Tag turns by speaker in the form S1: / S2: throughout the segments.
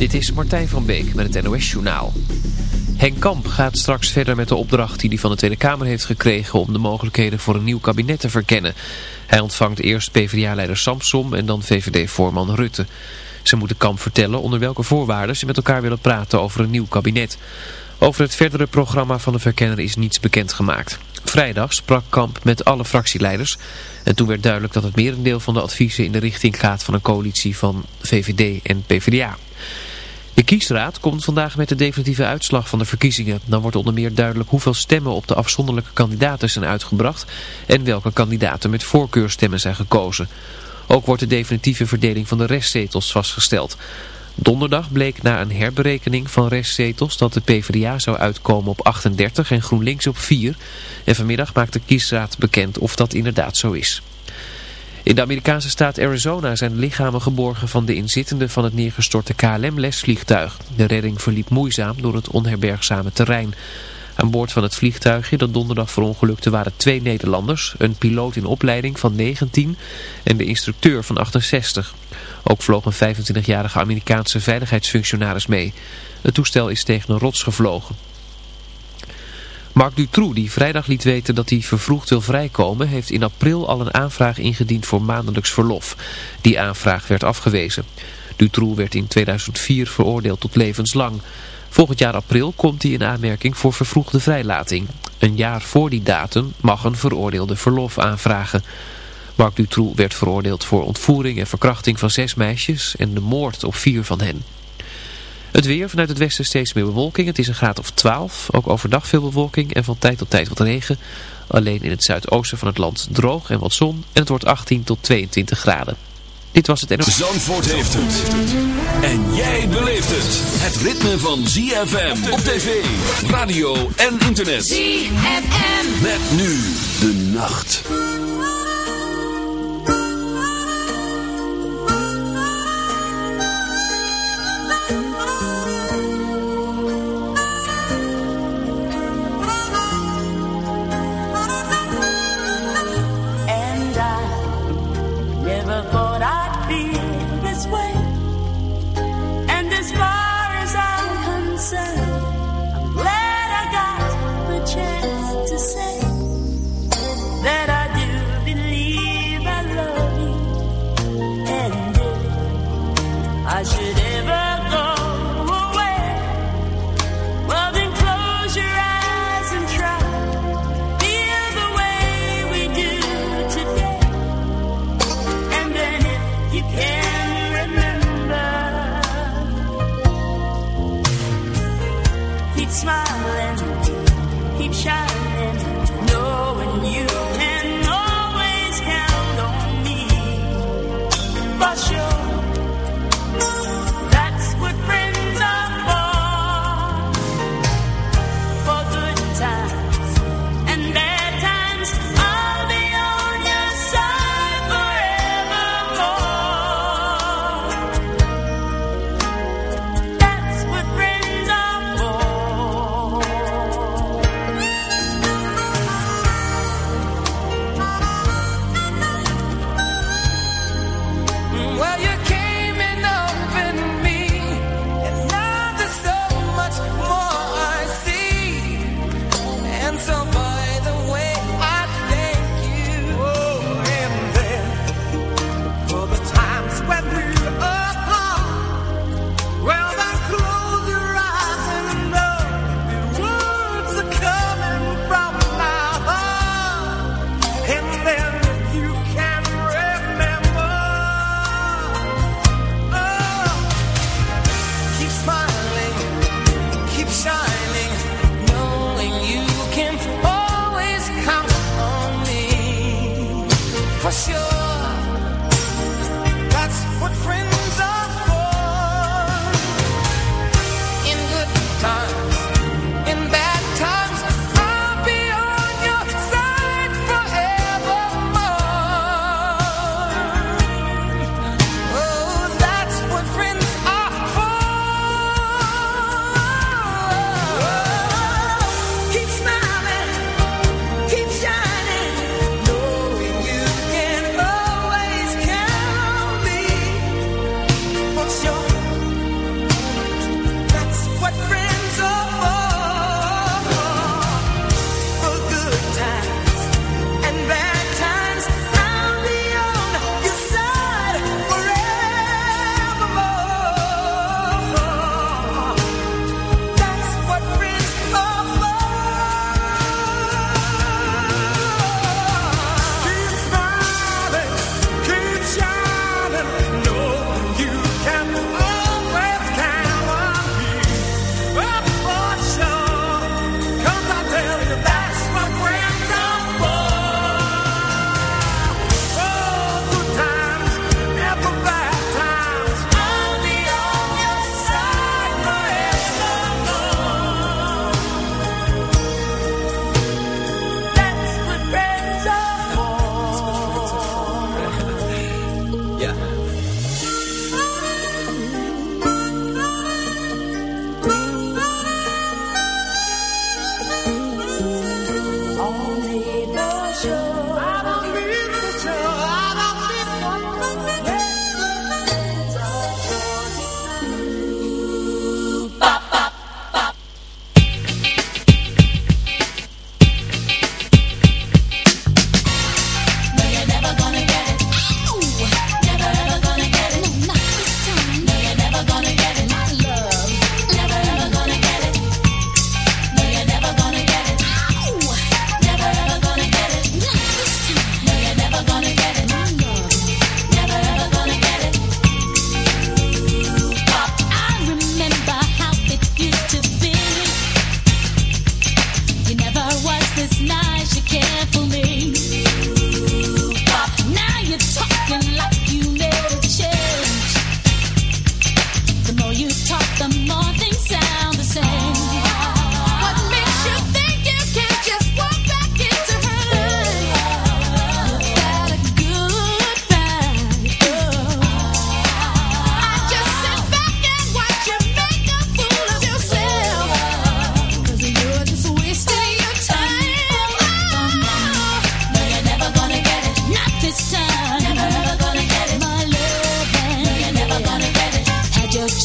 S1: Dit is Martijn van Beek met het NOS Journaal. Henk Kamp gaat straks verder met de opdracht die hij van de Tweede Kamer heeft gekregen om de mogelijkheden voor een nieuw kabinet te verkennen. Hij ontvangt eerst PvdA-leider Samsom en dan VVD-voorman Rutte. Ze moeten Kamp vertellen onder welke voorwaarden ze met elkaar willen praten over een nieuw kabinet. Over het verdere programma van de verkenner is niets bekendgemaakt. Vrijdag sprak Kamp met alle fractieleiders en toen werd duidelijk dat het merendeel van de adviezen in de richting gaat van een coalitie van VVD en PvdA. De kiesraad komt vandaag met de definitieve uitslag van de verkiezingen. Dan wordt onder meer duidelijk hoeveel stemmen op de afzonderlijke kandidaten zijn uitgebracht en welke kandidaten met voorkeurstemmen zijn gekozen. Ook wordt de definitieve verdeling van de restzetels vastgesteld. Donderdag bleek na een herberekening van restzetels dat de PvdA zou uitkomen op 38 en GroenLinks op 4. En vanmiddag maakt de kiesraad bekend of dat inderdaad zo is. In de Amerikaanse staat Arizona zijn lichamen geborgen van de inzittenden van het neergestorte KLM-lesvliegtuig. De redding verliep moeizaam door het onherbergzame terrein. Aan boord van het vliegtuigje dat donderdag verongelukte waren twee Nederlanders, een piloot in opleiding van 19 en de instructeur van 68. Ook vloog een 25-jarige Amerikaanse veiligheidsfunctionaris mee. Het toestel is tegen een rots gevlogen. Marc Dutroux, die vrijdag liet weten dat hij vervroegd wil vrijkomen, heeft in april al een aanvraag ingediend voor maandelijks verlof. Die aanvraag werd afgewezen. Dutroux werd in 2004 veroordeeld tot levenslang. Volgend jaar april komt hij in aanmerking voor vervroegde vrijlating. Een jaar voor die datum mag een veroordeelde verlof aanvragen. Marc Dutroux werd veroordeeld voor ontvoering en verkrachting van zes meisjes en de moord op vier van hen. Het weer vanuit het westen steeds meer bewolking. Het is een graad of 12. Ook overdag veel bewolking en van tijd tot tijd wat regen. Alleen in het zuidoosten van het land droog en wat zon. En het wordt 18 tot 22 graden. Dit was het NOS.
S2: Zandvoort heeft het. En jij beleeft het. Het ritme van ZFM op tv, radio en internet.
S3: ZFM.
S2: Met nu de nacht.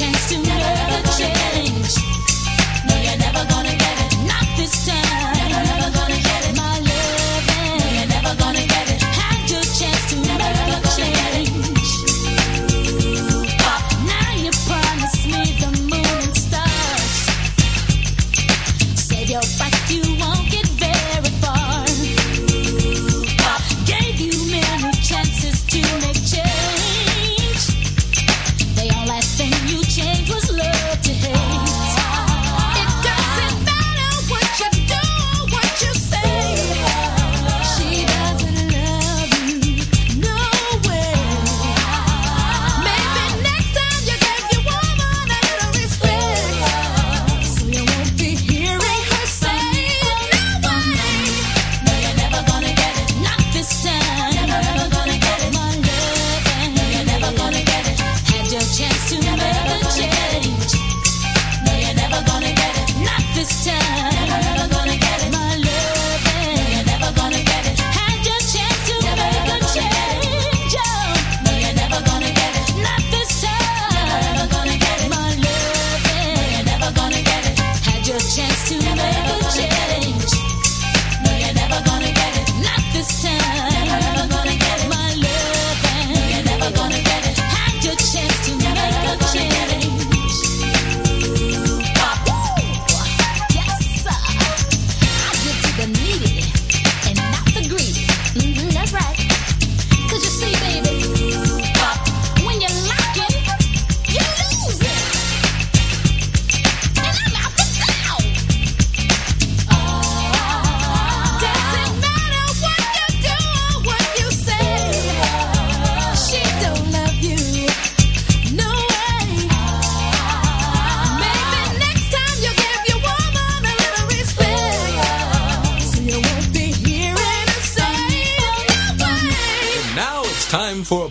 S4: chance to never change. No, you're never gonna get it, not this time.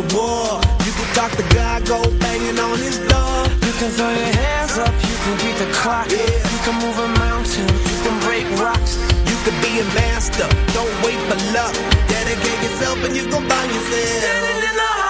S4: the war. You can talk the guy, go banging on his door. You can throw your hands up, you can beat the clock. Yeah. You can move a mountain, you can break rocks. You can be a master, don't wait for luck. Dedicate yourself and you gon' find yourself. Standing in the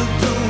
S5: the do.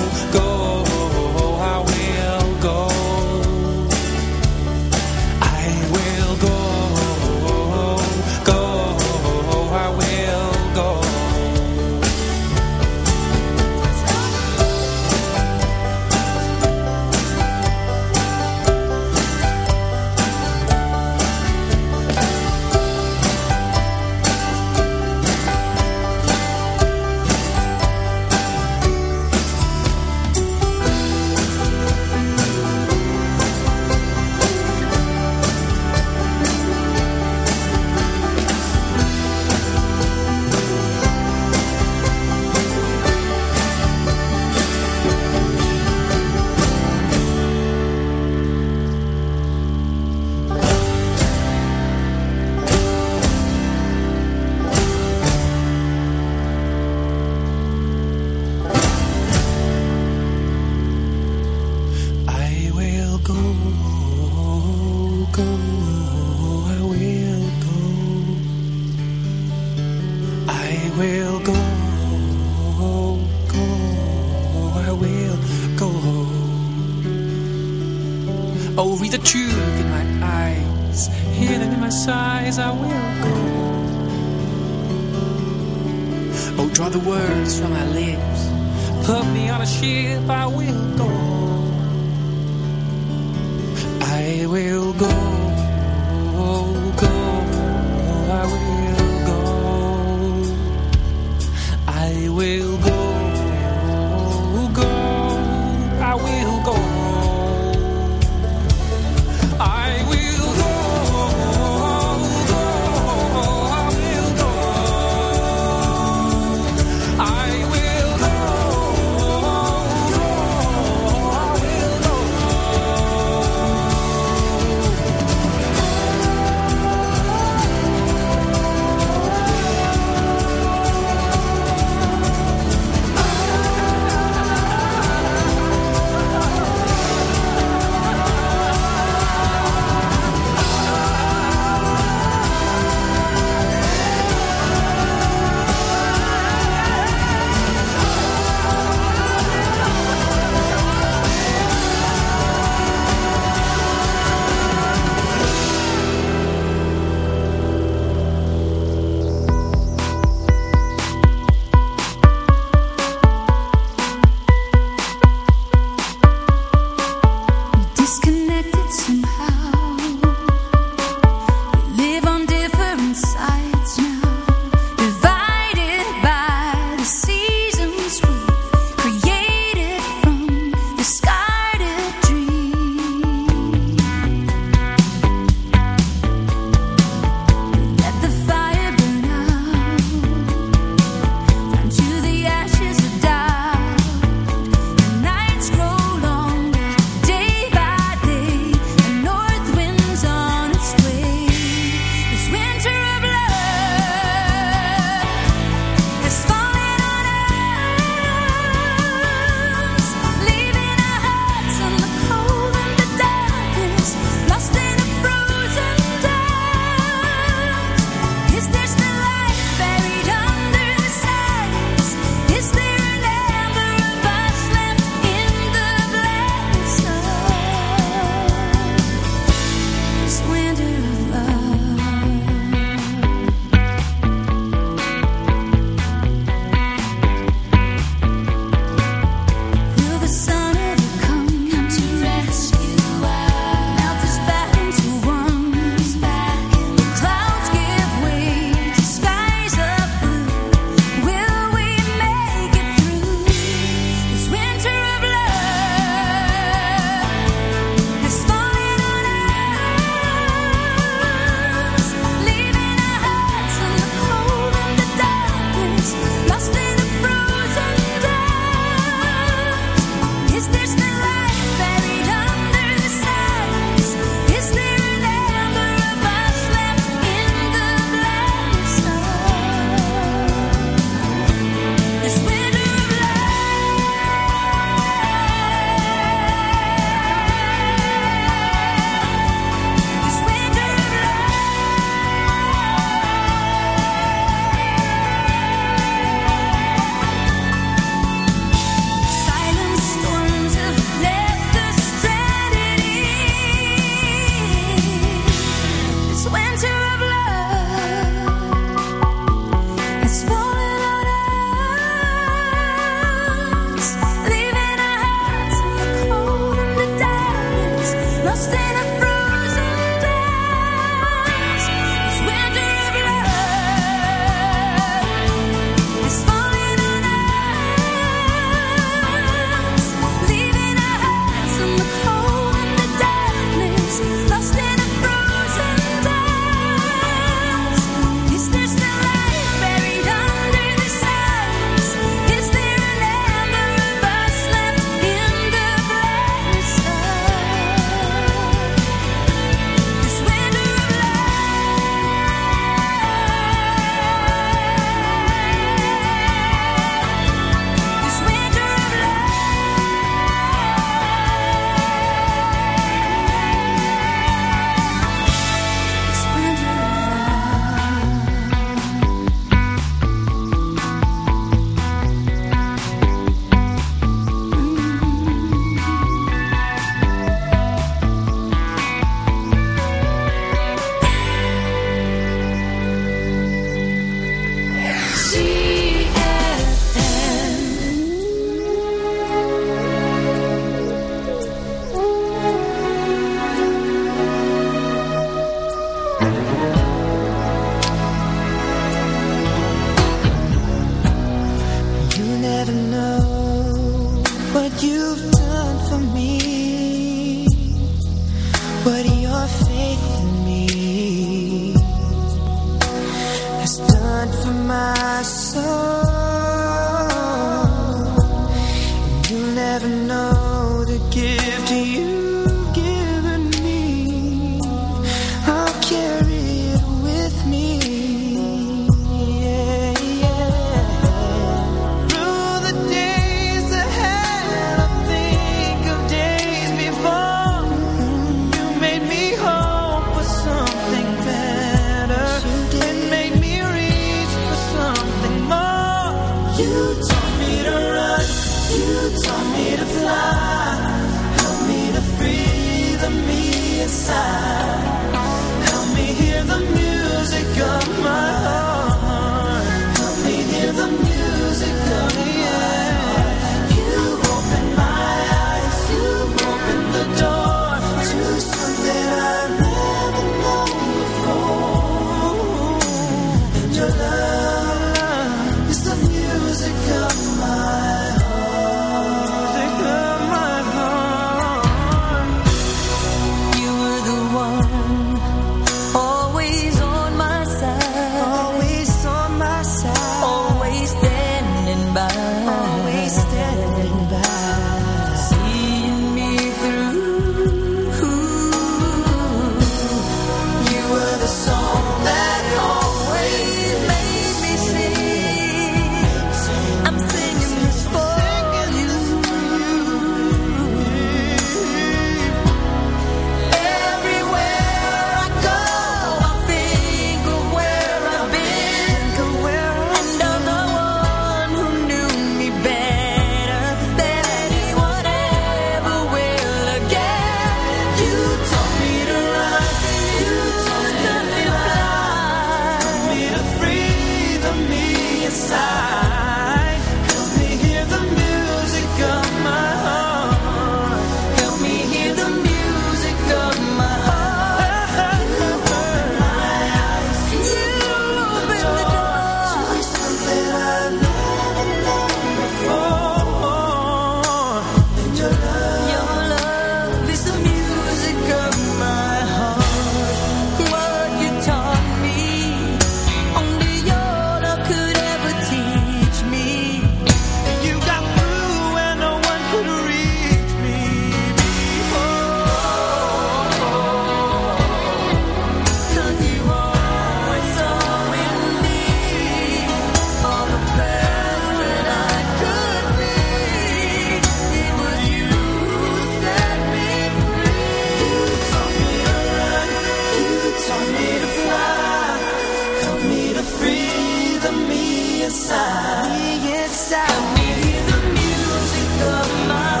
S6: inside. Me inside. I hear the music of my.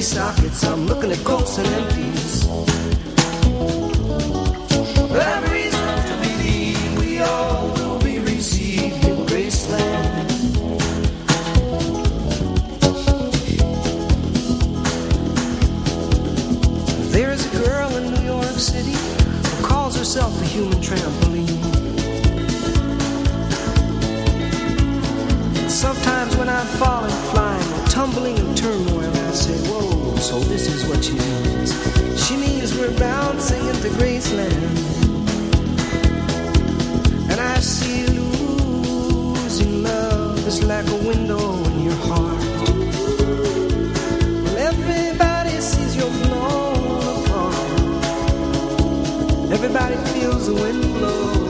S7: empty sockets. I'm looking at ghosts and empty window in your heart. Well, everybody sees you're blown apart. Everybody feels the wind blow.